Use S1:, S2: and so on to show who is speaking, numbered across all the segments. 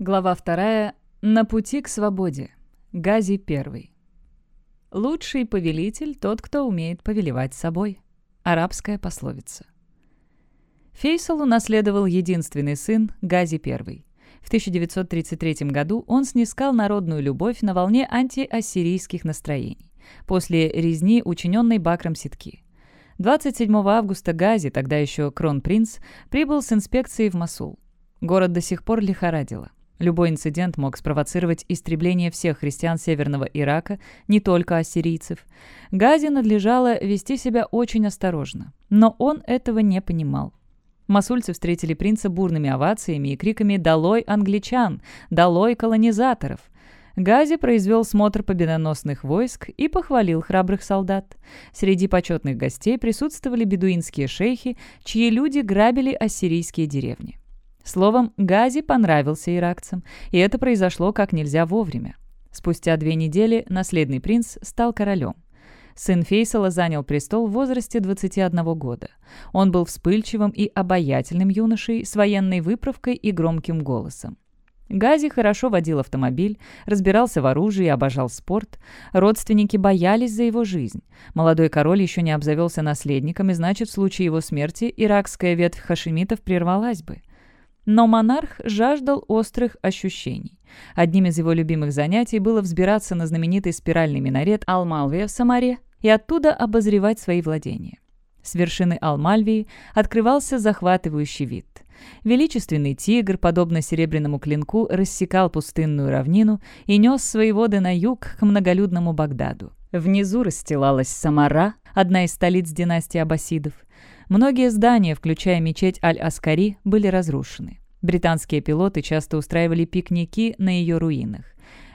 S1: Глава вторая. На пути к свободе. Гази первый. Лучший повелитель – тот, кто умеет повелевать собой. Арабская пословица. Фейсал унаследовал единственный сын Гази I. В 1933 году он снискал народную любовь на волне антиассирийских настроений после резни, учиненной Бакром Ситки. 27 августа Гази, тогда еще кронпринц, прибыл с инспекцией в Масул. Город до сих пор лихорадило. Любой инцидент мог спровоцировать истребление всех христиан Северного Ирака, не только ассирийцев. Гази надлежало вести себя очень осторожно, но он этого не понимал. Масульцы встретили принца бурными овациями и криками «Долой англичан! Долой колонизаторов!». Гази произвел смотр победоносных войск и похвалил храбрых солдат. Среди почетных гостей присутствовали бедуинские шейхи, чьи люди грабили ассирийские деревни. Словом, Гази понравился иракцам, и это произошло как нельзя вовремя. Спустя две недели наследный принц стал королем. Сын Фейсала занял престол в возрасте 21 года. Он был вспыльчивым и обаятельным юношей с военной выправкой и громким голосом. Гази хорошо водил автомобиль, разбирался в оружии и обожал спорт. Родственники боялись за его жизнь. Молодой король еще не обзавелся наследником, и значит, в случае его смерти иракская ветвь хашимитов прервалась бы. Но монарх жаждал острых ощущений. Одним из его любимых занятий было взбираться на знаменитый спиральный минарет Алмалвия в Самаре и оттуда обозревать свои владения. С вершины Алмальвии открывался захватывающий вид. Величественный тигр, подобно серебряному клинку, рассекал пустынную равнину и нес свои воды на юг к многолюдному Багдаду. Внизу расстилалась Самара, одна из столиц династии Аббасидов. Многие здания, включая мечеть Аль-Аскари, были разрушены. Британские пилоты часто устраивали пикники на ее руинах.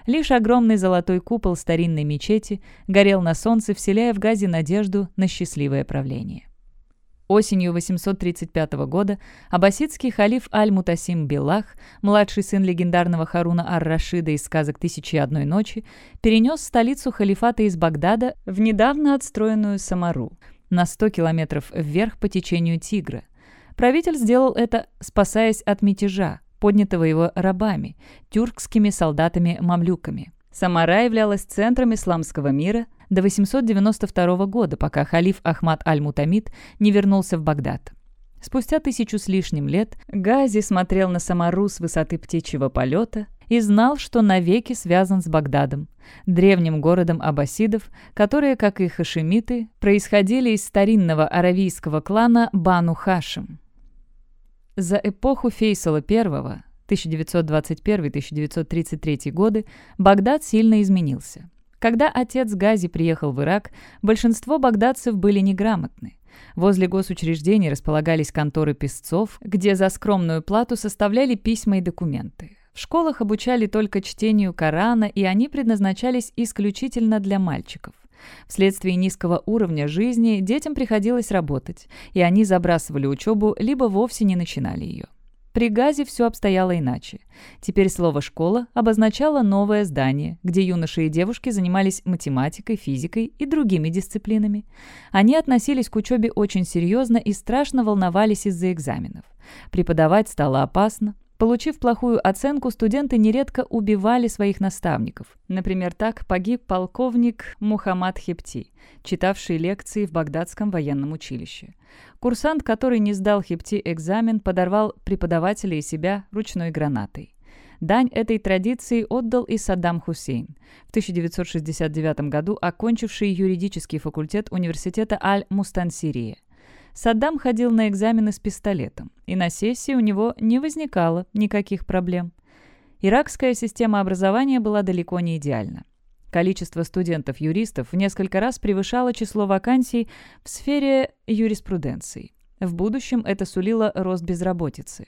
S1: Лишь огромный золотой купол старинной мечети горел на солнце, вселяя в Газе надежду на счастливое правление. Осенью 835 года аббасидский халиф Аль-Мутасим Белах, младший сын легендарного Харуна Ар-Рашида из сказок «Тысячи и одной ночи», перенес столицу халифата из Багдада в недавно отстроенную Самару, на 100 километров вверх по течению Тигра. Правитель сделал это, спасаясь от мятежа, поднятого его рабами, тюркскими солдатами-мамлюками. Самара являлась центром исламского мира до 892 года, пока халиф Ахмад аль-Мутамид не вернулся в Багдад. Спустя тысячу с лишним лет Гази смотрел на Самару с высоты птичьего полета и знал, что навеки связан с Багдадом, древним городом аббасидов, которые, как и хашемиты, происходили из старинного аравийского клана Бану Хашим. За эпоху Фейсала I, 1921-1933 годы, Багдад сильно изменился. Когда отец Гази приехал в Ирак, большинство багдадцев были неграмотны. Возле госучреждений располагались конторы писцов, где за скромную плату составляли письма и документы. В школах обучали только чтению Корана, и они предназначались исключительно для мальчиков. Вследствие низкого уровня жизни детям приходилось работать, и они забрасывали учебу, либо вовсе не начинали ее. При Газе все обстояло иначе. Теперь слово «школа» обозначало новое здание, где юноши и девушки занимались математикой, физикой и другими дисциплинами. Они относились к учебе очень серьезно и страшно волновались из-за экзаменов. Преподавать стало опасно, Получив плохую оценку, студенты нередко убивали своих наставников. Например, так погиб полковник Мухаммад Хепти, читавший лекции в Багдадском военном училище. Курсант, который не сдал Хепти экзамен, подорвал преподавателя и себя ручной гранатой. Дань этой традиции отдал и Саддам Хусейн, в 1969 году окончивший юридический факультет университета Аль-Мустансирия. Саддам ходил на экзамены с пистолетом, и на сессии у него не возникало никаких проблем. Иракская система образования была далеко не идеальна. Количество студентов-юристов в несколько раз превышало число вакансий в сфере юриспруденции. В будущем это сулило рост безработицы.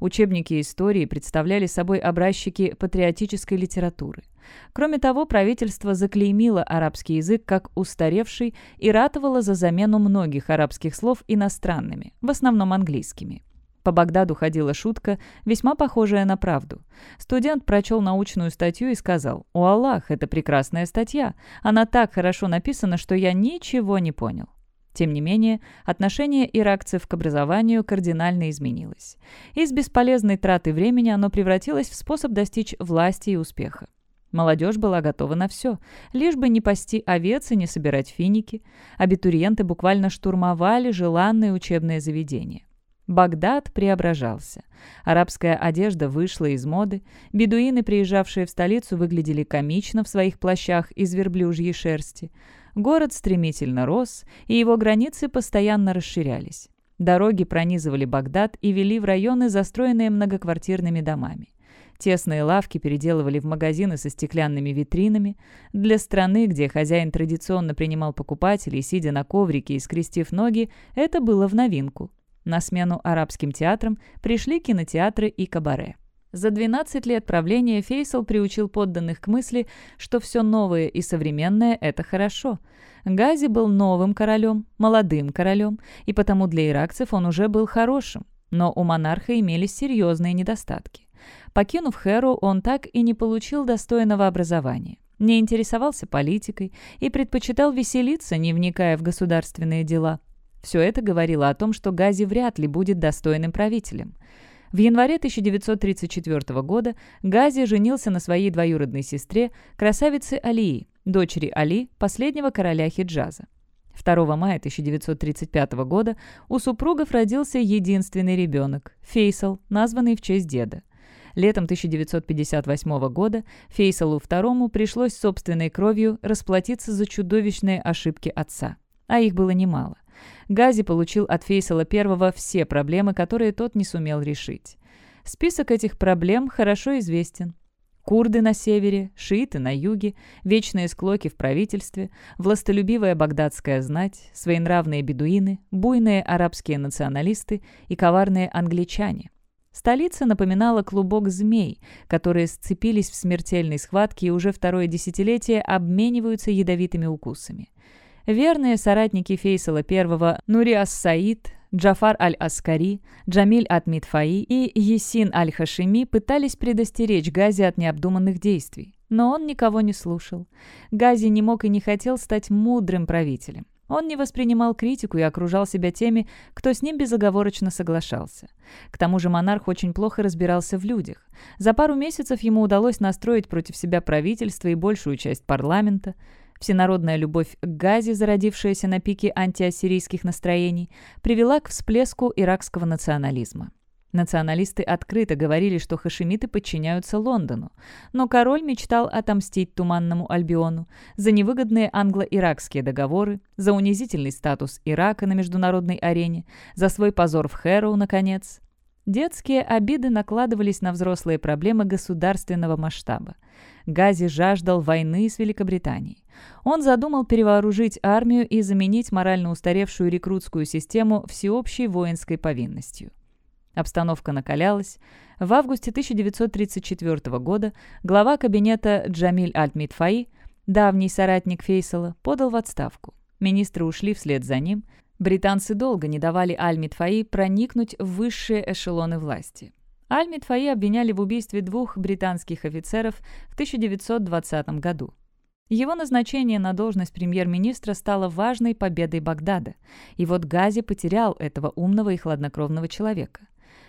S1: Учебники истории представляли собой образчики патриотической литературы. Кроме того, правительство заклеймило арабский язык как устаревший и ратовало за замену многих арабских слов иностранными, в основном английскими. По Багдаду ходила шутка, весьма похожая на правду. Студент прочел научную статью и сказал, «О Аллах, это прекрасная статья. Она так хорошо написана, что я ничего не понял». Тем не менее, отношение иракцев к образованию кардинально изменилось. Из бесполезной траты времени оно превратилось в способ достичь власти и успеха. Молодежь была готова на все, лишь бы не пасти овец и не собирать финики. Абитуриенты буквально штурмовали желанные учебные заведения. Багдад преображался. Арабская одежда вышла из моды, бедуины, приезжавшие в столицу, выглядели комично в своих плащах из верблюжьей шерсти. Город стремительно рос, и его границы постоянно расширялись. Дороги пронизывали Багдад и вели в районы, застроенные многоквартирными домами. Тесные лавки переделывали в магазины со стеклянными витринами. Для страны, где хозяин традиционно принимал покупателей, сидя на коврике и скрестив ноги, это было в новинку. На смену арабским театрам пришли кинотеатры и кабаре. За 12 лет правления Фейсал приучил подданных к мысли, что все новое и современное – это хорошо. Гази был новым королем, молодым королем, и потому для иракцев он уже был хорошим. Но у монарха имелись серьезные недостатки. Покинув Херу, он так и не получил достойного образования, не интересовался политикой и предпочитал веселиться, не вникая в государственные дела. Все это говорило о том, что Гази вряд ли будет достойным правителем. В январе 1934 года Гази женился на своей двоюродной сестре, красавице Алии, дочери Али, последнего короля Хиджаза. 2 мая 1935 года у супругов родился единственный ребенок – Фейсал, названный в честь деда. Летом 1958 года Фейсалу II пришлось собственной кровью расплатиться за чудовищные ошибки отца. А их было немало. Гази получил от Фейсала I все проблемы, которые тот не сумел решить. Список этих проблем хорошо известен. Курды на севере, шииты на юге, вечные склоки в правительстве, властолюбивая багдадская знать, своенравные бедуины, буйные арабские националисты и коварные англичане. Столица напоминала клубок змей, которые сцепились в смертельной схватке и уже второе десятилетие обмениваются ядовитыми укусами. Верные соратники Фейсала I Нуриас Саид, Джафар аль-Аскари, Джамиль ат-Митфаи и Есин аль-Хашими пытались предостеречь Гази от необдуманных действий. Но он никого не слушал. Гази не мог и не хотел стать мудрым правителем. Он не воспринимал критику и окружал себя теми, кто с ним безоговорочно соглашался. К тому же монарх очень плохо разбирался в людях. За пару месяцев ему удалось настроить против себя правительство и большую часть парламента. Всенародная любовь к Газе, зародившаяся на пике антиассирийских настроений, привела к всплеску иракского национализма. Националисты открыто говорили, что хашемиты подчиняются Лондону, но король мечтал отомстить Туманному Альбиону за невыгодные англо-иракские договоры, за унизительный статус Ирака на международной арене, за свой позор в Хэроу, наконец. Детские обиды накладывались на взрослые проблемы государственного масштаба. Гази жаждал войны с Великобританией. Он задумал перевооружить армию и заменить морально устаревшую рекрутскую систему всеобщей воинской повинностью. Обстановка накалялась. В августе 1934 года глава кабинета Джамиль Аль-Митфаи, давний соратник Фейсала, подал в отставку. Министры ушли вслед за ним. Британцы долго не давали Аль-Митфаи проникнуть в высшие эшелоны власти. Аль-Митфаи обвиняли в убийстве двух британских офицеров в 1920 году. Его назначение на должность премьер-министра стало важной победой Багдада. И вот Гази потерял этого умного и хладнокровного человека.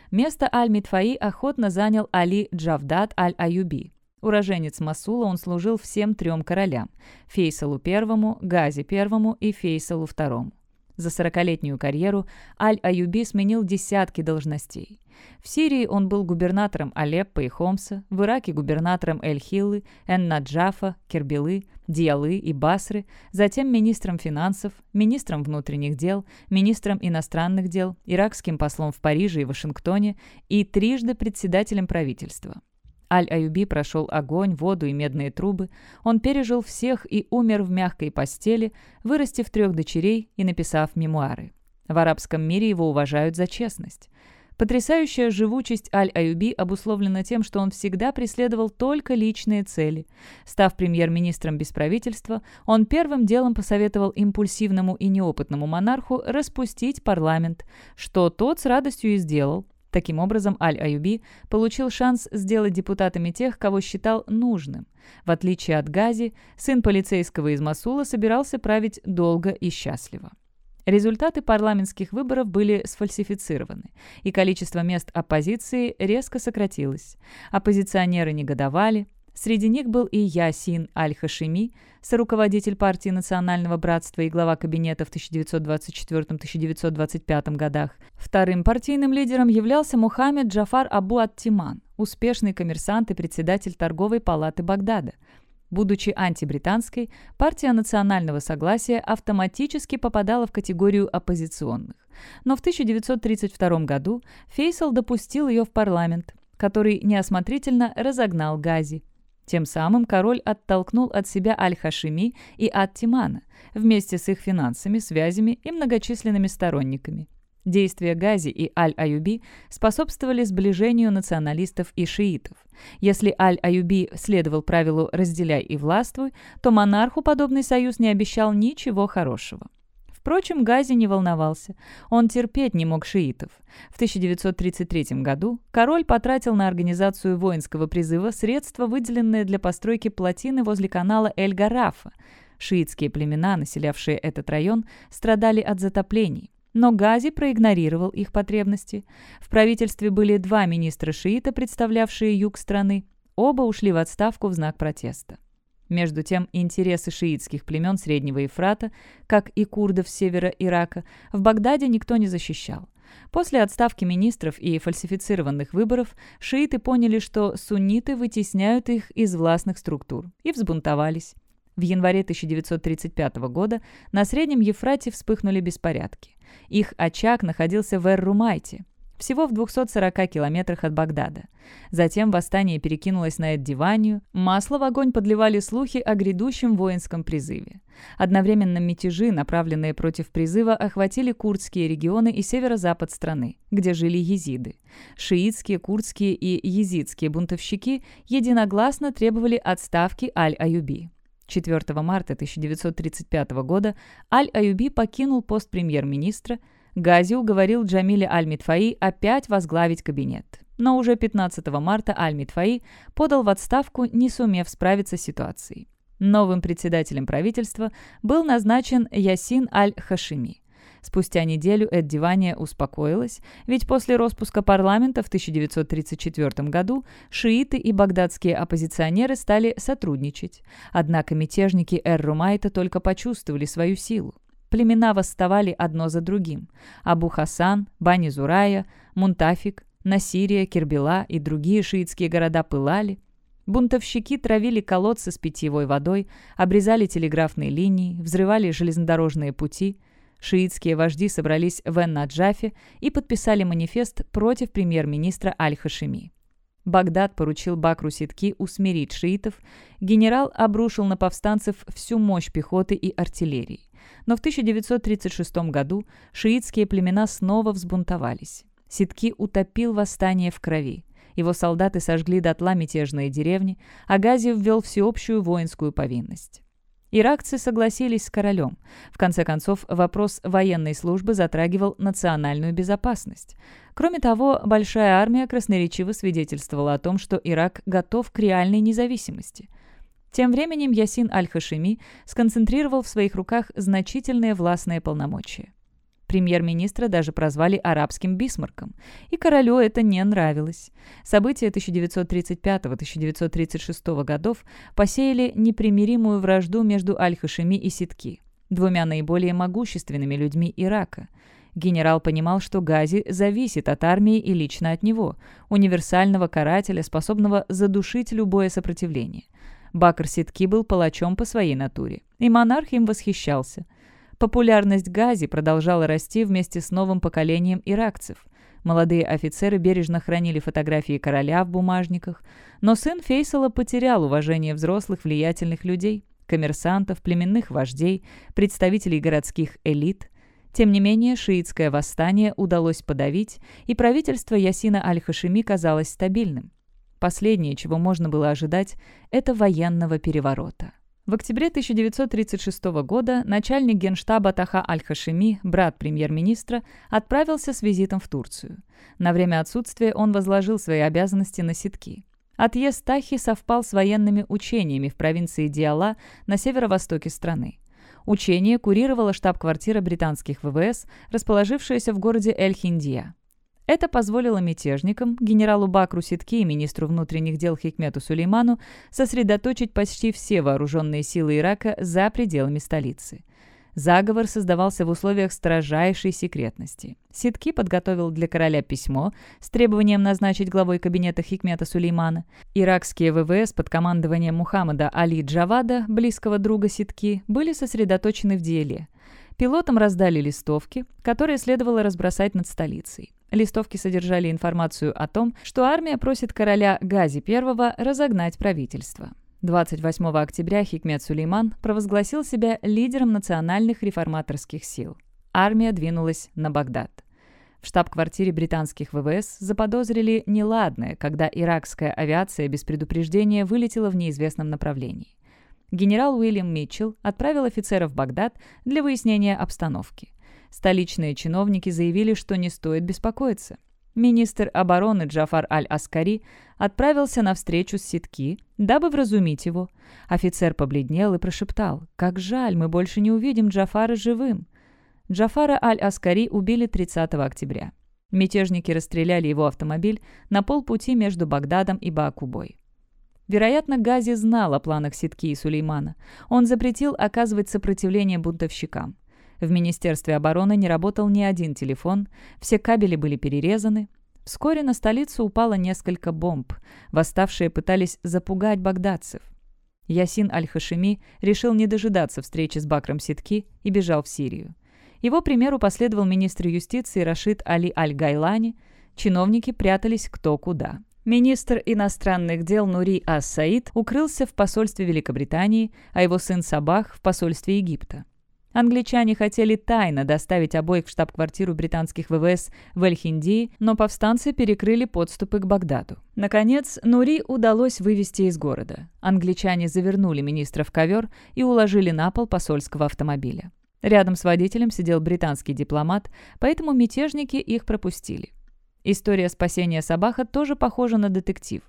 S1: Место Аль-Митфаи охотно занял Али Джавдат Аль-Аюби. Уроженец Масула, он служил всем трем королям – Фейсалу I, Гази I и Фейсалу II. За сорокалетнюю карьеру Аль-Аюби сменил десятки должностей. В Сирии он был губернатором Алеппо и Хомса, в Ираке губернатором Эль-Хиллы, Эн-Наджафа, Кербелы, Диалы и Басры, затем министром финансов, министром внутренних дел, министром иностранных дел, иракским послом в Париже и Вашингтоне и трижды председателем правительства. Аль-Аюби прошел огонь, воду и медные трубы. Он пережил всех и умер в мягкой постели, вырастив трех дочерей и написав мемуары. В арабском мире его уважают за честность. Потрясающая живучесть Аль-Аюби обусловлена тем, что он всегда преследовал только личные цели. Став премьер-министром без правительства, он первым делом посоветовал импульсивному и неопытному монарху распустить парламент, что тот с радостью и сделал. Таким образом, Аль-Аюби получил шанс сделать депутатами тех, кого считал нужным. В отличие от Гази, сын полицейского из Масула собирался править долго и счастливо. Результаты парламентских выборов были сфальсифицированы, и количество мест оппозиции резко сократилось. Оппозиционеры негодовали, Среди них был и Ясин Аль-Хашими, соруководитель партии Национального братства и глава кабинета в 1924-1925 годах. Вторым партийным лидером являлся Мухаммед Джафар Абу Аттиман, успешный коммерсант и председатель торговой палаты Багдада. Будучи антибританской, партия национального согласия автоматически попадала в категорию оппозиционных. Но в 1932 году Фейсал допустил ее в парламент, который неосмотрительно разогнал Гази. Тем самым король оттолкнул от себя Аль-Хашими и Ат-Тимана вместе с их финансами, связями и многочисленными сторонниками. Действия Гази и Аль-Аюби способствовали сближению националистов и шиитов. Если Аль-Аюби следовал правилу «разделяй и властвуй», то монарху подобный союз не обещал ничего хорошего. Впрочем, Гази не волновался. Он терпеть не мог шиитов. В 1933 году король потратил на организацию воинского призыва средства, выделенные для постройки плотины возле канала Эль-Гарафа. Шиитские племена, населявшие этот район, страдали от затоплений. Но Гази проигнорировал их потребности. В правительстве были два министра шиита, представлявшие юг страны. Оба ушли в отставку в знак протеста. Между тем, интересы шиитских племен Среднего Ефрата, как и курдов севера Ирака, в Багдаде никто не защищал. После отставки министров и фальсифицированных выборов шииты поняли, что сунниты вытесняют их из властных структур, и взбунтовались. В январе 1935 года на Среднем Ефрате вспыхнули беспорядки. Их очаг находился в Эр-Румайте, всего в 240 километрах от Багдада. Затем восстание перекинулось на Эддиванию, масло в огонь подливали слухи о грядущем воинском призыве. Одновременно мятежи, направленные против призыва, охватили курдские регионы и северо-запад страны, где жили езиды. Шиитские, курдские и езидские бунтовщики единогласно требовали отставки Аль-Аюби. 4 марта 1935 года Аль-Аюби покинул пост премьер-министра – Гази уговорил Джамиля Аль-Митфаи опять возглавить кабинет. Но уже 15 марта Аль-Митфаи подал в отставку, не сумев справиться с ситуацией. Новым председателем правительства был назначен Ясин Аль-Хашими. Спустя неделю Эддивания успокоилась, ведь после распуска парламента в 1934 году шииты и багдадские оппозиционеры стали сотрудничать. Однако мятежники Эр-Румайта только почувствовали свою силу. Племена восставали одно за другим. Абу Хасан, Бани Зурая, Мунтафик, Насирия, Кирбела и другие шиитские города пылали. Бунтовщики травили колодцы с питьевой водой, обрезали телеграфные линии, взрывали железнодорожные пути. Шиитские вожди собрались в Эн-Наджафе и подписали манифест против премьер-министра Аль-Хашими. Багдад поручил Бакру Ситки усмирить шиитов, генерал обрушил на повстанцев всю мощь пехоты и артиллерии. Но в 1936 году шиитские племена снова взбунтовались. Ситки утопил восстание в крови. Его солдаты сожгли дотла мятежные деревни, а Гази ввел всеобщую воинскую повинность. Иракцы согласились с королем. В конце концов, вопрос военной службы затрагивал национальную безопасность. Кроме того, большая армия красноречиво свидетельствовала о том, что Ирак готов к реальной независимости. Тем временем Ясин Аль-Хашими сконцентрировал в своих руках значительные властные полномочия. Премьер-министра даже прозвали арабским бисмарком, и королю это не нравилось. События 1935-1936 годов посеяли непримиримую вражду между Аль-Хашими и Ситки, двумя наиболее могущественными людьми Ирака. Генерал понимал, что Гази зависит от армии и лично от него, универсального карателя, способного задушить любое сопротивление. Бакр Ситки был палачом по своей натуре, и монарх им восхищался. Популярность Гази продолжала расти вместе с новым поколением иракцев. Молодые офицеры бережно хранили фотографии короля в бумажниках, но сын Фейсала потерял уважение взрослых влиятельных людей, коммерсантов, племенных вождей, представителей городских элит. Тем не менее, шиитское восстание удалось подавить, и правительство Ясина Аль-Хашими казалось стабильным. Последнее, чего можно было ожидать, это военного переворота. В октябре 1936 года начальник генштаба Таха Аль-Хашими, брат премьер-министра, отправился с визитом в Турцию. На время отсутствия он возложил свои обязанности на ситки. Отъезд Тахи совпал с военными учениями в провинции Диала на северо-востоке страны. Учение курировала штаб-квартира британских ВВС, расположившаяся в городе Эль-Хиндия. Это позволило мятежникам, генералу Бакру Ситки и министру внутренних дел Хикмету Сулейману сосредоточить почти все вооруженные силы Ирака за пределами столицы. Заговор создавался в условиях строжайшей секретности. Ситки подготовил для короля письмо с требованием назначить главой кабинета Хикмета Сулеймана. Иракские ВВС под командованием Мухаммада Али Джавада, близкого друга Ситки, были сосредоточены в Диеле. Пилотам раздали листовки, которые следовало разбросать над столицей. Листовки содержали информацию о том, что армия просит короля Гази I разогнать правительство. 28 октября Хикмет Сулейман провозгласил себя лидером национальных реформаторских сил. Армия двинулась на Багдад. В штаб-квартире британских ВВС заподозрили неладное, когда иракская авиация без предупреждения вылетела в неизвестном направлении. Генерал Уильям Митчелл отправил офицеров в Багдад для выяснения обстановки. Столичные чиновники заявили, что не стоит беспокоиться. Министр обороны Джафар Аль-Аскари отправился на встречу с Ситки, дабы вразумить его. Офицер побледнел и прошептал «Как жаль, мы больше не увидим Джафара живым». Джафара Аль-Аскари убили 30 октября. Мятежники расстреляли его автомобиль на полпути между Багдадом и Баакубой. Вероятно, Гази знал о планах Ситки и Сулеймана. Он запретил оказывать сопротивление бунтовщикам. В Министерстве обороны не работал ни один телефон, все кабели были перерезаны. Вскоре на столицу упало несколько бомб. Восставшие пытались запугать багдадцев. Ясин Аль-Хашими решил не дожидаться встречи с Бакром Ситки и бежал в Сирию. Его примеру последовал министр юстиции Рашид Али Аль-Гайлани. Чиновники прятались кто куда. Министр иностранных дел Нури Ас-Саид укрылся в посольстве Великобритании, а его сын Сабах – в посольстве Египта. Англичане хотели тайно доставить обоих в штаб-квартиру британских ВВС в Эль-Хиндии, но повстанцы перекрыли подступы к Багдаду. Наконец, Нури удалось вывести из города. Англичане завернули министра в ковер и уложили на пол посольского автомобиля. Рядом с водителем сидел британский дипломат, поэтому мятежники их пропустили. История спасения Сабаха тоже похожа на детектив.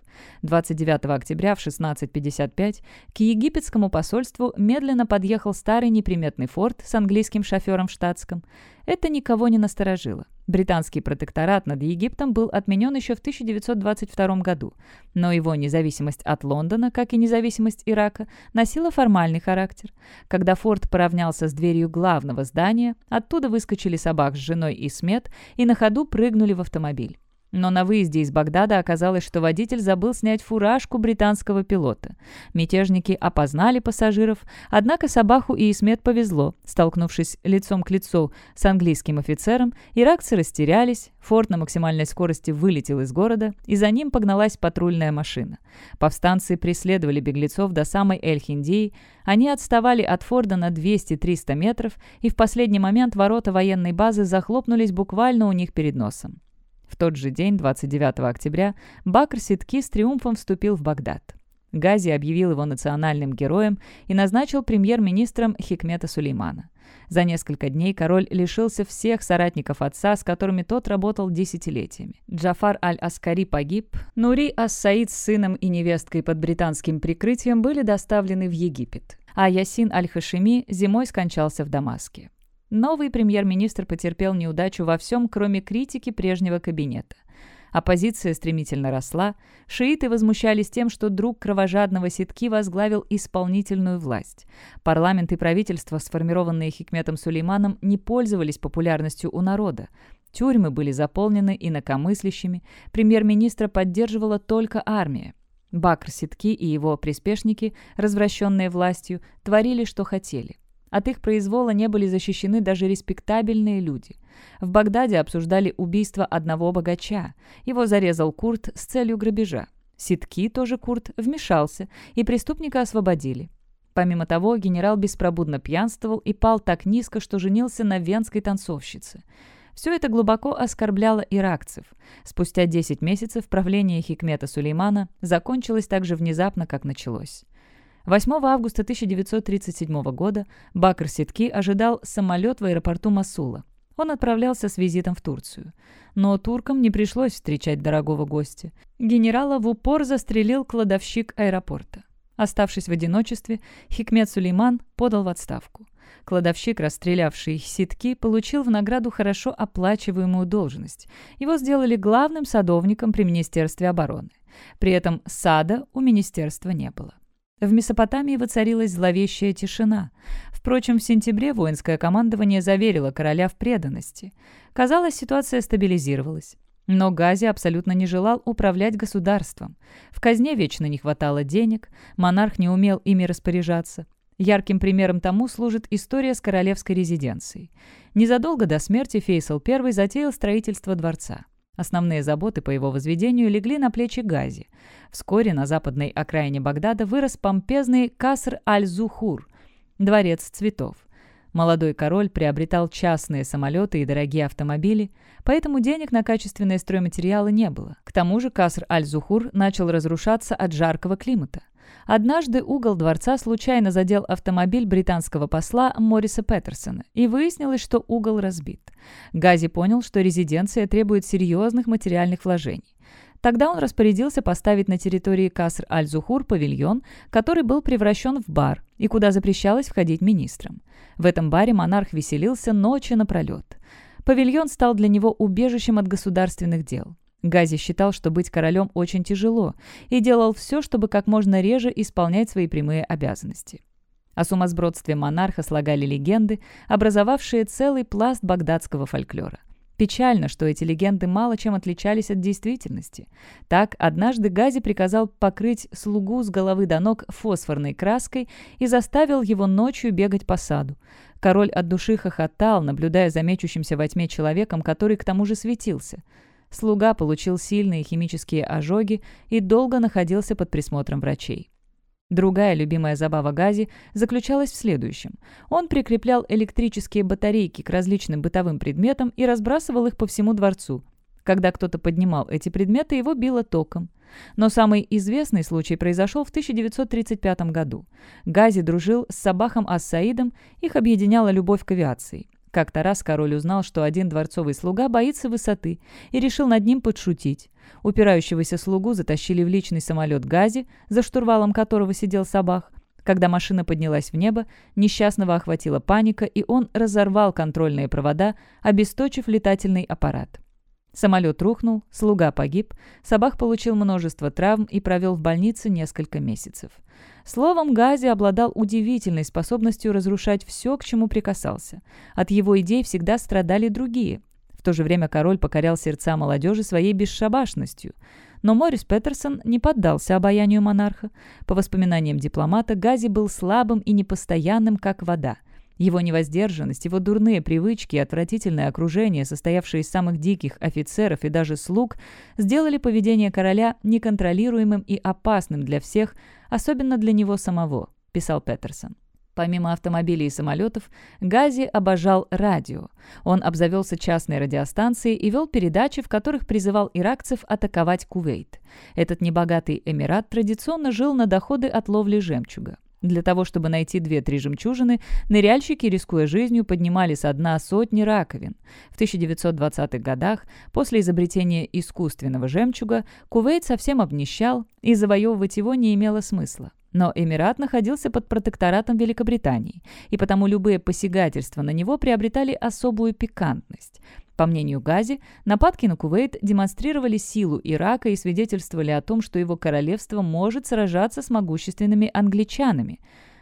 S1: 29 октября в 16.55 к египетскому посольству медленно подъехал старый неприметный форт с английским шофером в штатском. Это никого не насторожило. Британский протекторат над Египтом был отменен еще в 1922 году, но его независимость от Лондона, как и независимость Ирака, носила формальный характер. Когда форт поравнялся с дверью главного здания, оттуда выскочили собак с женой и смет и на ходу прыгнули в автомобиль. Но на выезде из Багдада оказалось, что водитель забыл снять фуражку британского пилота. Мятежники опознали пассажиров, однако Сабаху и Исмет повезло. Столкнувшись лицом к лицу с английским офицером, иракцы растерялись, форт на максимальной скорости вылетел из города, и за ним погналась патрульная машина. Повстанцы преследовали беглецов до самой Эль-Хиндии, они отставали от форда на 200-300 метров, и в последний момент ворота военной базы захлопнулись буквально у них перед носом. В тот же день, 29 октября, Бакр Ситки с триумфом вступил в Багдад. Гази объявил его национальным героем и назначил премьер-министром Хикмета Сулеймана. За несколько дней король лишился всех соратников отца, с которыми тот работал десятилетиями. Джафар аль-Аскари погиб, Нури ас-Саид с сыном и невесткой под британским прикрытием были доставлены в Египет, а Ясин аль-Хашими зимой скончался в Дамаске. Новый премьер-министр потерпел неудачу во всем, кроме критики прежнего кабинета. Оппозиция стремительно росла, шииты возмущались тем, что друг кровожадного Ситки возглавил исполнительную власть. Парламент и правительство, сформированные Хикметом Сулейманом, не пользовались популярностью у народа. Тюрьмы были заполнены инакомыслящими, премьер-министра поддерживала только армия. Бакр Ситки и его приспешники, развращенные властью, творили, что хотели – от их произвола не были защищены даже респектабельные люди. В Багдаде обсуждали убийство одного богача. Его зарезал Курт с целью грабежа. Ситки, тоже Курт, вмешался, и преступника освободили. Помимо того, генерал беспробудно пьянствовал и пал так низко, что женился на венской танцовщице. Все это глубоко оскорбляло иракцев. Спустя 10 месяцев правление Хикмета Сулеймана закончилось так же внезапно, как началось. 8 августа 1937 года Бакр Ситки ожидал самолет в аэропорту Масула. Он отправлялся с визитом в Турцию. Но туркам не пришлось встречать дорогого гостя. Генерала в упор застрелил кладовщик аэропорта. Оставшись в одиночестве, Хикмет Сулейман подал в отставку. Кладовщик, расстрелявший ситки, получил в награду хорошо оплачиваемую должность. Его сделали главным садовником при Министерстве обороны. При этом сада у министерства не было. В Месопотамии воцарилась зловещая тишина. Впрочем, в сентябре воинское командование заверило короля в преданности. Казалось, ситуация стабилизировалась. Но Гази абсолютно не желал управлять государством. В казне вечно не хватало денег, монарх не умел ими распоряжаться. Ярким примером тому служит история с королевской резиденцией. Незадолго до смерти Фейсал I затеял строительство дворца. Основные заботы по его возведению легли на плечи Гази. Вскоре на западной окраине Багдада вырос помпезный Каср-аль-Зухур – дворец цветов. Молодой король приобретал частные самолеты и дорогие автомобили, поэтому денег на качественные стройматериалы не было. К тому же Каср-аль-Зухур начал разрушаться от жаркого климата. Однажды угол дворца случайно задел автомобиль британского посла Морриса Петерсона, и выяснилось, что угол разбит. Гази понял, что резиденция требует серьезных материальных вложений. Тогда он распорядился поставить на территории Каср-аль-Зухур павильон, который был превращен в бар и куда запрещалось входить министрам. В этом баре монарх веселился ночи напролет. Павильон стал для него убежищем от государственных дел. Гази считал, что быть королем очень тяжело, и делал все, чтобы как можно реже исполнять свои прямые обязанности. О сумасбродстве монарха слагали легенды, образовавшие целый пласт багдадского фольклора. Печально, что эти легенды мало чем отличались от действительности. Так, однажды Гази приказал покрыть слугу с головы до ног фосфорной краской и заставил его ночью бегать по саду. Король от души хохотал, наблюдая за мечущимся во тьме человеком, который к тому же светился. Слуга получил сильные химические ожоги и долго находился под присмотром врачей. Другая любимая забава Гази заключалась в следующем. Он прикреплял электрические батарейки к различным бытовым предметам и разбрасывал их по всему дворцу. Когда кто-то поднимал эти предметы, его било током. Но самый известный случай произошел в 1935 году. Гази дружил с Сабахом Ас-Саидом, их объединяла любовь к авиации. Как-то раз король узнал, что один дворцовый слуга боится высоты, и решил над ним подшутить. Упирающегося слугу затащили в личный самолет Гази, за штурвалом которого сидел Сабах. Когда машина поднялась в небо, несчастного охватила паника, и он разорвал контрольные провода, обесточив летательный аппарат. Самолет рухнул, слуга погиб, Сабах получил множество травм и провел в больнице несколько месяцев. Словом, Гази обладал удивительной способностью разрушать все, к чему прикасался. От его идей всегда страдали другие. В то же время король покорял сердца молодежи своей бесшабашностью. Но Морис Петерсон не поддался обаянию монарха. По воспоминаниям дипломата, Гази был слабым и непостоянным, как вода. Его невоздержанность, его дурные привычки и отвратительное окружение, состоявшее из самых диких офицеров и даже слуг, сделали поведение короля неконтролируемым и опасным для всех, особенно для него самого, писал Петерсон. Помимо автомобилей и самолетов, Гази обожал радио. Он обзавелся частной радиостанцией и вел передачи, в которых призывал иракцев атаковать Кувейт. Этот небогатый эмират традиционно жил на доходы от ловли жемчуга. Для того, чтобы найти две-три жемчужины, ныряльщики, рискуя жизнью, поднимали со дна сотни раковин. В 1920-х годах, после изобретения искусственного жемчуга, Кувейт совсем обнищал, и завоевывать его не имело смысла. Но Эмират находился под протекторатом Великобритании, и потому любые посягательства на него приобретали особую пикантность. По мнению Гази, нападки на Кувейт демонстрировали силу Ирака и свидетельствовали о том, что его королевство может сражаться с могущественными англичанами.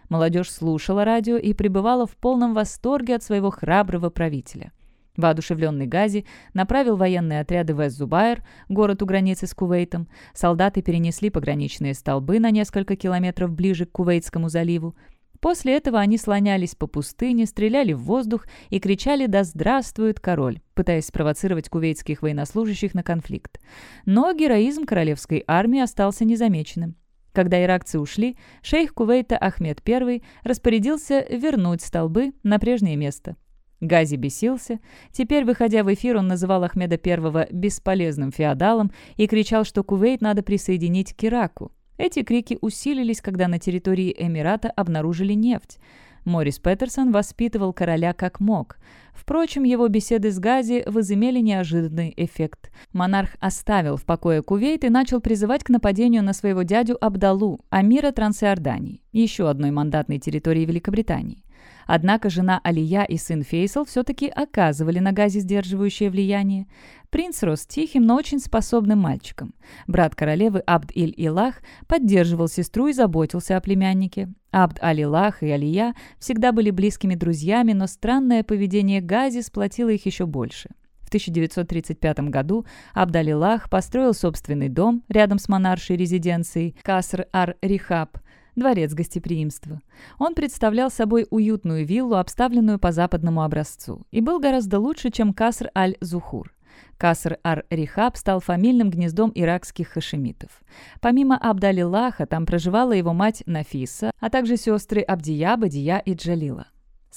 S1: Молодежь слушала радио и пребывала в полном восторге от своего храброго правителя. Воодушевленный Гази направил военные отряды в Эс-Зубайр, город у границы с Кувейтом. Солдаты перенесли пограничные столбы на несколько километров ближе к Кувейтскому заливу. После этого они слонялись по пустыне, стреляли в воздух и кричали «Да здравствует король!», пытаясь спровоцировать кувейтских военнослужащих на конфликт. Но героизм королевской армии остался незамеченным. Когда иракцы ушли, шейх Кувейта Ахмед I распорядился вернуть столбы на прежнее место. Гази бесился. Теперь, выходя в эфир, он называл Ахмеда I бесполезным феодалом и кричал, что Кувейт надо присоединить к Ираку. Эти крики усилились, когда на территории Эмирата обнаружили нефть. Морис Петерсон воспитывал короля как мог. Впрочем, его беседы с Гази возымели неожиданный эффект. Монарх оставил в покое Кувейт и начал призывать к нападению на своего дядю Абдалу, амира Трансиордании, еще одной мандатной территории Великобритании. Однако жена Алия и сын Фейсал все-таки оказывали на Газе сдерживающее влияние. Принц рос тихим, но очень способным мальчиком. Брат королевы Абд-Иль-Илах поддерживал сестру и заботился о племяннике. Абд-Аль-Илах и Алия всегда были близкими друзьями, но странное поведение Гази сплотило их еще больше. В 1935 году Абдалилах построил собственный дом рядом с монаршей резиденцией Каср-ар-Рихаб, дворец гостеприимства. Он представлял собой уютную виллу, обставленную по западному образцу, и был гораздо лучше, чем Каср-аль-Зухур. Каср-ар-Рихаб стал фамильным гнездом иракских хашемитов. Помимо Абдалилаха там проживала его мать Нафиса, а также сестры Абдия, Бадия и Джалила.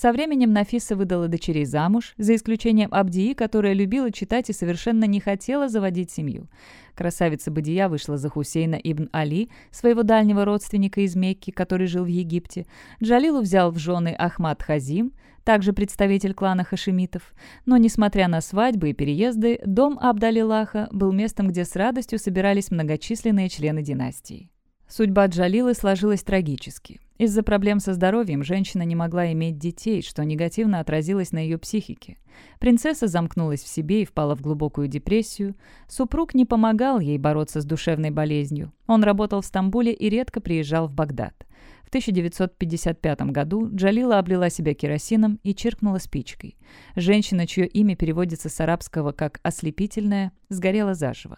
S1: Со временем Нафиса выдала дочерей замуж, за исключением Абдии, которая любила читать и совершенно не хотела заводить семью. Красавица Бадия вышла за Хусейна ибн Али, своего дальнего родственника из Мекки, который жил в Египте. Джалилу взял в жены Ахмад Хазим, также представитель клана хашемитов. Но, несмотря на свадьбы и переезды, дом Абдалилаха был местом, где с радостью собирались многочисленные члены династии. Судьба Джалилы сложилась трагически. Из-за проблем со здоровьем женщина не могла иметь детей, что негативно отразилось на ее психике. Принцесса замкнулась в себе и впала в глубокую депрессию. Супруг не помогал ей бороться с душевной болезнью. Он работал в Стамбуле и редко приезжал в Багдад. В 1955 году Джалила облила себя керосином и чиркнула спичкой. Женщина, чье имя переводится с арабского как «ослепительная», сгорела заживо.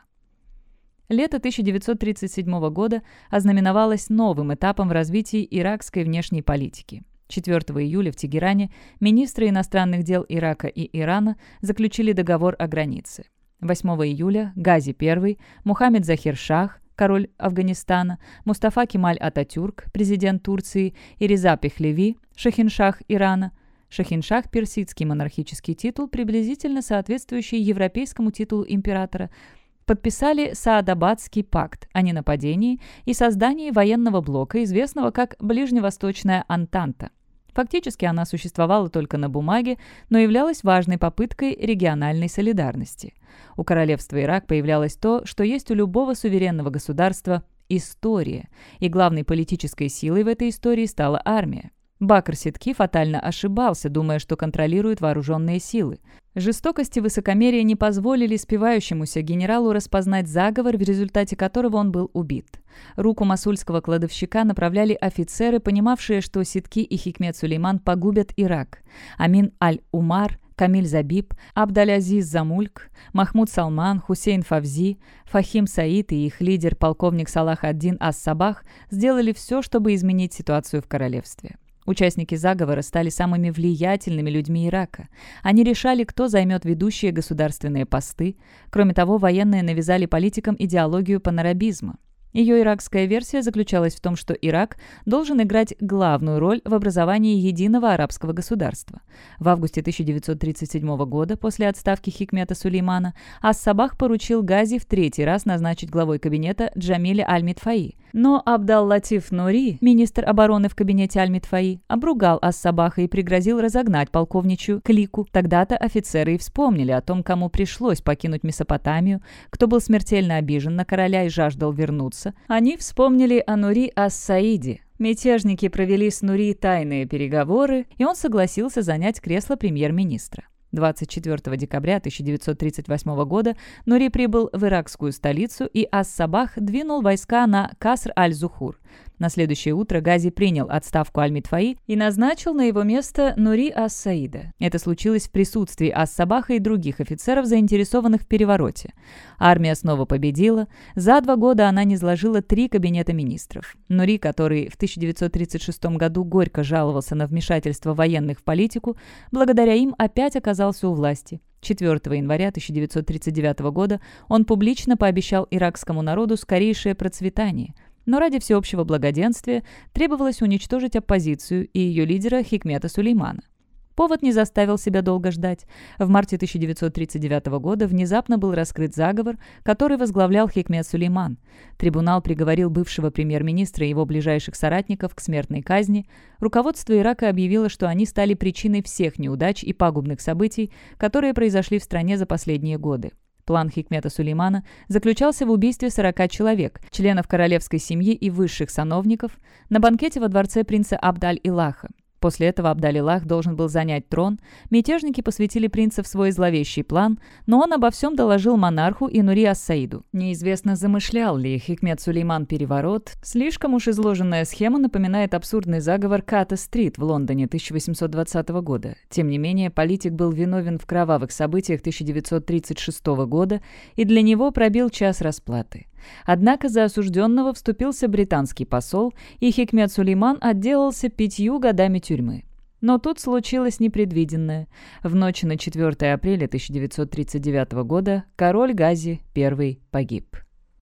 S1: Лето 1937 года ознаменовалось новым этапом в развитии иракской внешней политики. 4 июля в Тегеране министры иностранных дел Ирака и Ирана заключили договор о границе. 8 июля Гази I, Мухаммед Захир Шах, король Афганистана, Мустафа Кемаль Ататюрк, президент Турции, и Реза Пехлеви, шахиншах Ирана. Шахиншах – персидский монархический титул, приблизительно соответствующий европейскому титулу императора – подписали Саадабадский пакт о ненападении и создании военного блока, известного как Ближневосточная Антанта. Фактически она существовала только на бумаге, но являлась важной попыткой региональной солидарности. У королевства Ирак появлялось то, что есть у любого суверенного государства – история, и главной политической силой в этой истории стала армия. Бакр Ситки фатально ошибался, думая, что контролирует вооруженные силы. Жестокости и высокомерие не позволили спивающемуся генералу распознать заговор, в результате которого он был убит. Руку масульского кладовщика направляли офицеры, понимавшие, что Ситки и Хикмет Сулейман погубят Ирак. Амин Аль-Умар, Камиль Забиб, Абдалязиз Замульк, Махмуд Салман, Хусейн Фавзи, Фахим Саид и их лидер полковник Салах ад-Дин Ас-Сабах сделали все, чтобы изменить ситуацию в королевстве. Участники заговора стали самыми влиятельными людьми Ирака. Они решали, кто займет ведущие государственные посты. Кроме того, военные навязали политикам идеологию панарабизма. Ее иракская версия заключалась в том, что Ирак должен играть главную роль в образовании единого арабского государства. В августе 1937 года, после отставки Хикмета Сулеймана, Ас-Сабах поручил Гази в третий раз назначить главой кабинета Джамиля Аль-Митфаи. Но Абдал-Латиф Нури, министр обороны в кабинете Аль-Митфаи, обругал Ас-Сабаха и пригрозил разогнать полковничью клику. Тогда-то офицеры и вспомнили о том, кому пришлось покинуть Месопотамию, кто был смертельно обижен на короля и жаждал вернуться. Они вспомнили о Нури Ас-Саиде, Мятежники провели с Нури тайные переговоры, и он согласился занять кресло премьер-министра. 24 декабря 1938 года Нури прибыл в иракскую столицу, и Ас-Сабах двинул войска на Каср-аль-Зухур. На следующее утро Гази принял отставку Аль-Митфаи и назначил на его место Нури Ас-Саида. Это случилось в присутствии Ас-Сабаха и других офицеров, заинтересованных в перевороте. Армия снова победила. За два года она низложила три кабинета министров. Нури, который в 1936 году горько жаловался на вмешательство военных в политику, благодаря им опять оказался у власти. 4 января 1939 года он публично пообещал иракскому народу скорейшее процветание – но ради всеобщего благоденствия требовалось уничтожить оппозицию и ее лидера Хикмета Сулеймана. Повод не заставил себя долго ждать. В марте 1939 года внезапно был раскрыт заговор, который возглавлял Хикмет Сулейман. Трибунал приговорил бывшего премьер-министра и его ближайших соратников к смертной казни. Руководство Ирака объявило, что они стали причиной всех неудач и пагубных событий, которые произошли в стране за последние годы. План Хикмета Сулеймана заключался в убийстве 40 человек, членов королевской семьи и высших сановников, на банкете во дворце принца Абдаль-Илаха. После этого Абдалилах должен был занять трон, мятежники посвятили принца в свой зловещий план, но он обо всем доложил монарху и Нури Ас-Саиду. Неизвестно, замышлял ли Хикмет Сулейман переворот. Слишком уж изложенная схема напоминает абсурдный заговор Ката-стрит в Лондоне 1820 года. Тем не менее, политик был виновен в кровавых событиях 1936 года и для него пробил час расплаты. Однако за осужденного вступился британский посол, и Хикмет Сулейман отделался пятью годами тюрьмы. Но тут случилось непредвиденное. В ночь на 4 апреля 1939 года король Гази I погиб.